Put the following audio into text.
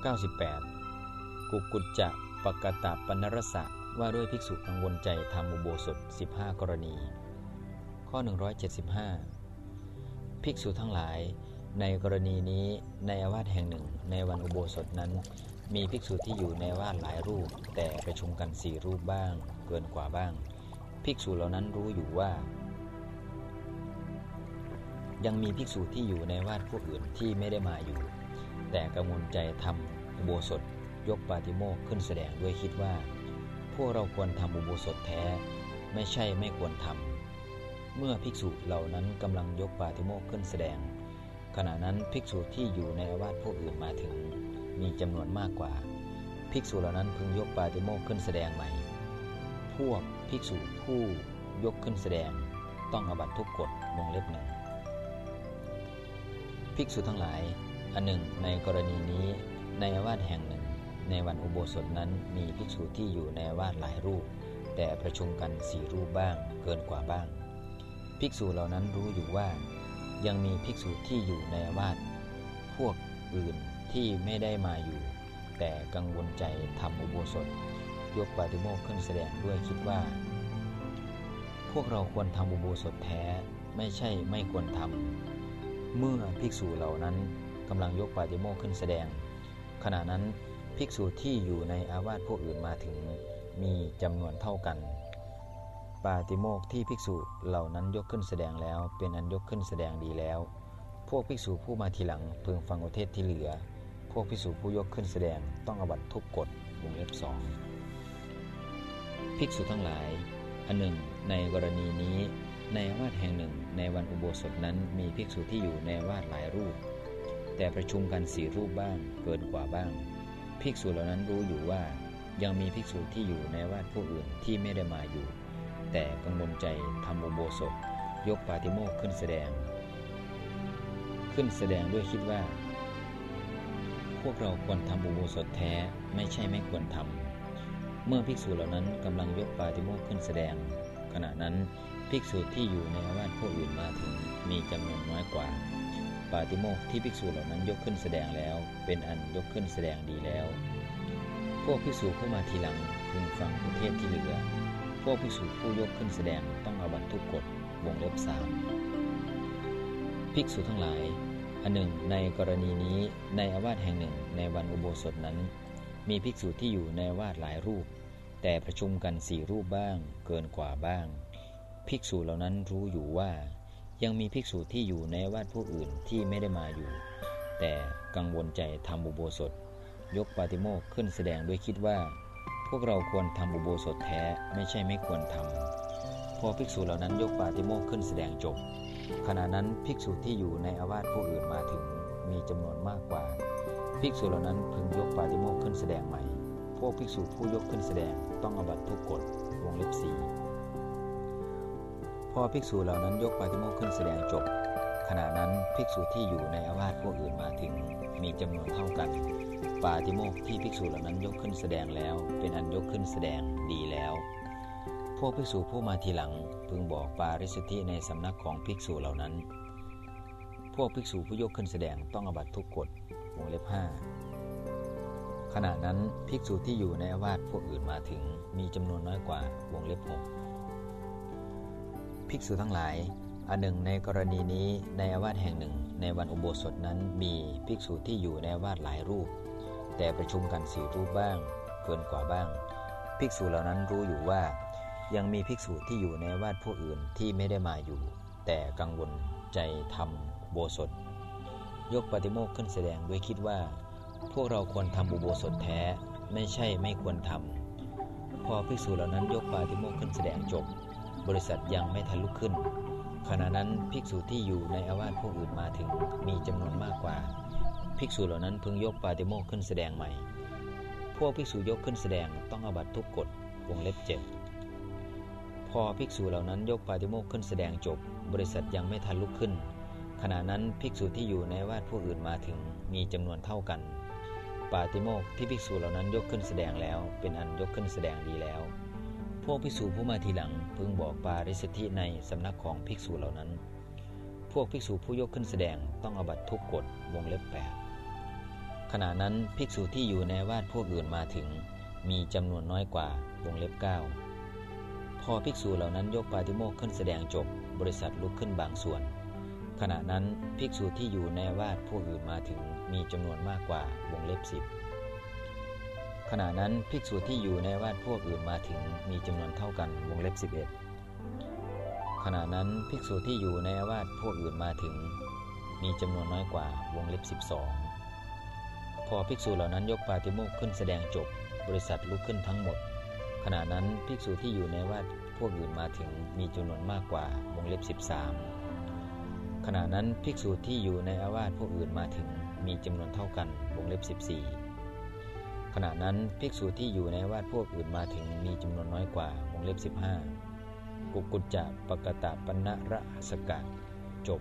98 กุกุจจะปกตะปนรสะว่าด้วยภิกษุกังวลใจทำอุโบสถ 15 กรณี ข้อ 175 ภิกษุทั้งหลาย ในกรณีนี้ในอาวาสแห่งหนึ่ง ในวันอุโบสถนั้น มีภิกษุที่อยู่ในวาดหลายรูป แต่ประชุมกันสี่รูปบ้าง เกินกว่าบ้าง ภิกษุเหล่านั้นรู้อยู่ว่า ยังมีภิกษุที่อยู่ในวาดผู้อื่นที่ไม่ได้มาอยู่ แต่กังวลใจทำอุโบสถยกปาติโมกขึ้นแสดงด้วยคิดว่า พวกเราควรทำอุโบสถแท้ ไม่ใช่ไม่ควรทำเมื่อภิกษุเหล่านั้นกำลังยกปาติโมกขึ้นแสดง ขณะนั้นภิกษุที่อยู่ในอาวาสผู้อื่นมาถึง มีจำนวนมากกว่า ภิกษุเหล่านั้นพึงยกปาติโมกขึ้นแสดงใหม่ พวกภิกษุผู้ยกขึ้นแสดง ต้องอบัตทุกกฎวงเล็บหนึ่งภิกษุทั้งหลาย อันหนึ่งในกรณีนี้ในวาสแห่งหนึ่ง ในวันอุโบสถนั้นมีภิกษุที่อยู่ในวาสหลายรูป แต่ประชุมกันสี่รูปบ้างเกินกว่าบ้าง ภิกษุเหล่านั้นรู้อยู่ว่า ยังมีภิกษุที่อยู่ในวาสพวกอื่นที่ไม่ได้มาอยู่ แต่กังวลใจทำอุโบสถ ยกปาติโมกข์ขึ้นแสดงด้วยคิดว่า พวกเราควรทำอุโบสถแท้ไม่ใช่ไม่ควรทำเมื่อภิกษุเหล่านั้น กำลังยกปาติโมกข์ขึ้นแสดง ขณะนั้นภิกษุที่อยู่ในอาวาสพวกอื่นมาถึงมีจำนวนเท่ากัน ปาติโมกข์ที่ภิกษุเหล่านั้นยกขึ้นแสดงแล้ว เป็นอันยกขึ้นแสดงดีแล้ว พวกภิกษุผู้มาทีหลังพึงฟังอุเทศที่เหลือ พวกภิกษุผู้ยกขึ้นแสดงต้องอบัตทุกกฎวงเล็บสองภิกษุทั้งหลาย อันหนึ่ง ในกรณีนี้ในอาวาสแห่งหนึ่งในวันอุโบสถนั้นมีภิกษุที่อยู่ในอาวาสหลายรูป แต่ประชุมกันสี่รูปบ้างเกินกว่าบ้าง ภิกษุเหล่านั้นรู้อยู่ว่ายังมีภิกษุที่อยู่ในวาสผู้อื่นที่ไม่ได้มาอยู่ แต่กังวลใจทำอุโบสถ ยกปาติโมกขึ้นแสดง ขึ้นแสดงด้วยคิดว่า พวกเราควรทำอุโบสถแท้ไม่ใช่ไม่ควรทำเมื่อภิกษุเหล่านั้นกำลังยกปาติโมกขึ้นแสดง ขณะนั้นภิกษุที่อยู่ในวาสผู้อื่นมาถึงมีจำนวนน้อยกว่า ปาติโมกที่ภิกษุเหล่านั้นยกขึ้นแสดงแล้ว เป็นอันยกขึ้นแสดงดีแล้ว พวกภิกษุผู้มาทีหลังพึงฟังอุเทศที่เหลือ พวกภิกษุผู้ยกขึ้นแสดงต้องอาบัตทุกกฎวงเล็บสามภิกษุทั้งหลาย อันหนึ่ง ในกรณีนี้ในอาวาสแห่งหนึ่งในวันอุโบสถนั้น มีภิกษุที่อยู่ในวาสหลายรูป แต่ประชุมกันสี่รูปบ้าง เกินกว่าบ้าง ภิกษุเหล่านั้นรู้อยู่ว่า ยังมีภิกษุที่อยู่ในอาวาสผู้อื่นที่ไม่ได้มาอยู่ แต่กังวลใจทำอุโบสถ ยกปาติโมกขึ้นแสดงด้วยคิดว่า พวกเราควรทำอุโบสถแท้ไม่ใช่ไม่ควรทำพอภิกษุเหล่านั้นยกปาติโมกขึ้นแสดงจบ ขณะนั้นภิกษุที่อยู่ในอาวาสผู้อื่นมาถึงมีจำนวนมากกว่า ภิกษุเหล่านั้นพึงยกปาติโมกขึ้นแสดงใหม่ พวกภิกษุผู้ยกขึ้นแสดงต้องอบัตทุกกฎ พอภิกษุเหล่านั้นยกปาติโมกข์ขึ้นแสดงจบ ขณะนั้นภิกษุที่อยู่ในอาวาสผู้อื่นมาถึงมีจำนวนเท่ากัน ปาติโมกข์ที่ภิกษุเหล่านั้นยกขึ้นแสดงแล้ว เป็นอันยกขึ้นแสดงดีแล้ว พวกภิกษุผู้มาทีหลังพึงบอกปาริสุทธิในสำนักของภิกษุเหล่านั้น พวกภิกษุผู้ยกขึ้นแสดงต้องอบัตทุกกฎวงเล็บห้าขณะนั้นภิกษุที่อยู่ในอาวาสพวกอื่นมาถึงมีจำนวนน้อยกว่าวงเล็บหก ภิกษุทั้งหลาย อันหนึ่งในกรณีนี้ในอาวาสแห่งหนึ่ง ในวันอุโบสถนั้นมีภิกษุที่อยู่ในอาวาสหลายรูป แต่ประชุมกันสี่รูปบ้าง เกินกว่าบ้าง ภิกษุเหล่านั้นรู้อยู่ว่า ยังมีภิกษุที่อยู่ในวาสผู้อื่นที่ไม่ได้มาอยู่ แต่กังวลใจทำโบสถ ยกปฏิโมกขึ้นแสดงด้วยคิดว่า พวกเราควรทำอุโบสถแท้ไม่ใช่ไม่ควรทำพอภิกษุเหล่านั้นยกปาติโมกขึ้นแสดงจบ บริษัทยังไม่ทันลุกขึ้น ขณะนั้นภิกษุที่อยู่ในอาวาสผู้อื่นมาถึงมีจำนวนมากกว่า ภิกษุเหล่านั้นพึงยกปาติโมกข์ขึ้นแสดงใหม่ พวกภิกษุยกขึ้นแสดงต้องอาบัตทุกกฎวงเล็บเจ็ดพอภิกษุเหล่านั้นยกปาติโมกข์ขึ้นแสดงจบ บริษัทยังไม่ทันลุกขึ้น ขณะนั้นภิกษุที่อยู่ในอาวาสผู้อื่นมาถึงมีจำนวนเท่ากัน ปาติโมกข์ที่ภิกษุเหล่านั้นยกขึ้นแสดงแล้ว เป็นอันยกขึ้นแสดงดีแล้ว พวกภิกษุผู้มาทีหลังพึงบอกปาริสธิในสำนักของภิกษุเหล่านั้น พวกภิกษุผู้ยกขึ้นแสดงต้องอบัตทุกกฎวงเล็บแปดขณะนั้นภิกษุที่อยู่ในวาดพวกอื่นมาถึง มีจำนวนน้อยกว่าวงเล็บ 9 พอภิกษุเหล่านั้นยกปาติโมกข์ขึ้นแสดงจบบริษัทลุกขึ้นบางส่วน ขณะนั้นภิกษุที่อยู่ในวาดพวกอื่นมาถึงมีจำนวนมากกว่าวงเล็บ 10 ขณะนั้นภิกษุที่อยู่ในวดพวกอื่นมาถึงมีจำนวนเท่ากันวงเล็บ 11 ขณะนั้นภิกษุที่อยู่ในอาวาสพวกอื่นมาถึง มีจำนวนน้อยกว่าวงเล็บ 12 พอภิกษุเหล่านั้นยกปาติโมกขึ้นแสดงจบบริษัทลุกขึ้นทั้งหมด ขณะนั้นภิกษุที่อยู่ในวาดพวกอื่นมาถึงมีจำนวนมากกว่าวงเล็บ 13 ขณะนั้นภิกษุที่อยู่ในอาวาสพวกอื่นมาถึงมีจำนวนเท่ากันวงเล็บ 14 ขณะนั้นภิกษุที่อยู่ในวาดพวกอื่นมาถึงมีจำนวนน้อยกว่าวงเล็บ 15 กุกุจจะปกตะปณะระสกะจบ